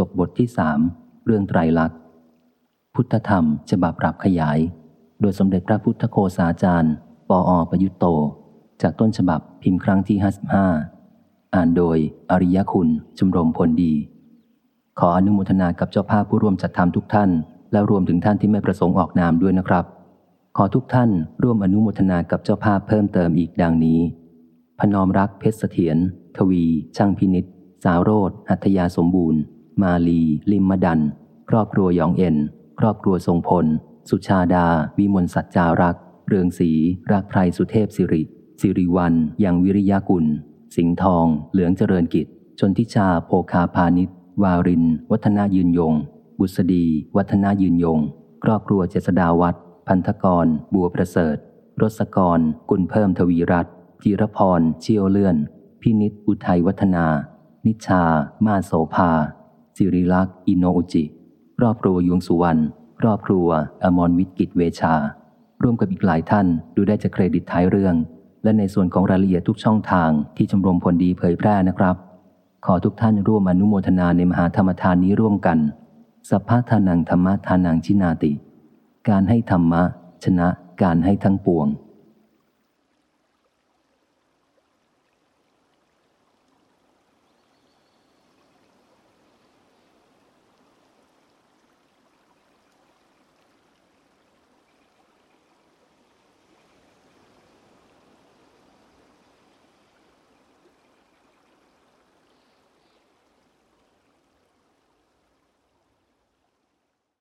จบบทที่สามเรื่องไตรลักษณ์ พุทธธรรมฉบับปรับขยาย โดยสมเด็จพระพุทธโคสาจารย์ ปออประยุตโต จากต้นฉบับพิมพ์ครั้งที่55อ่านโดยอริยคุณจุมรมผลดี ขออนุโมทนากับเจ้าภาพผู้ร่วมจัดทำทุกท่าน และรวมถึงท่านที่ไม่ประสงค์ออกนามด้วยนะครับ ขอทุกท่านร่วมอนุโมทนากับเจ้าภาพเพิ่มเติมอีกดังนี้ พนอมรักเพชรเสถียรทวี ช่างพินิษสาวโรธหัตยาสมบูรณ์ มาลี ลิมมดัน ครอบครัวหยองเอ็น ครอบครัวทรงพล สุชาดา วิมลสัจจารัก เรืองศรีรักไพรสุเทพสิริ สิริวันยังวิริยากุล สิงห์ทอง เหลืองเจริญกิจ ชนทิชาโภคาพาณิชวาริน วัฒนายืนยง บุษดี วัฒนายืนยง ครอบครัวเจษดาวัดพันธกร บัวประเสริฐ รสกร กุลเพิ่มทวีรัตจิรพร เชี่ยวเลื่อน พินิษอุทัยวัฒนา นิชา มาโสภา สิริลักษ์อินโนอุจิ ครอบครัวยวงสุวรรณ ครอบครัว อมรวิทกิจเวชา ร่วมกับอีกหลายท่านดูได้จากเครดิตท้ายเรื่อง และในส่วนของรายละเอียดทุกช่องทางที่ชมรมผลดีเผยแพร่นะครับ ขอทุกท่านร่วมอนุโมทนาในมหาธรรมทานนี้ร่วมกัน สัพพะทานังธรรมะทานังชินาติ การให้ธรรมะ ชนะการให้ทั้งปวง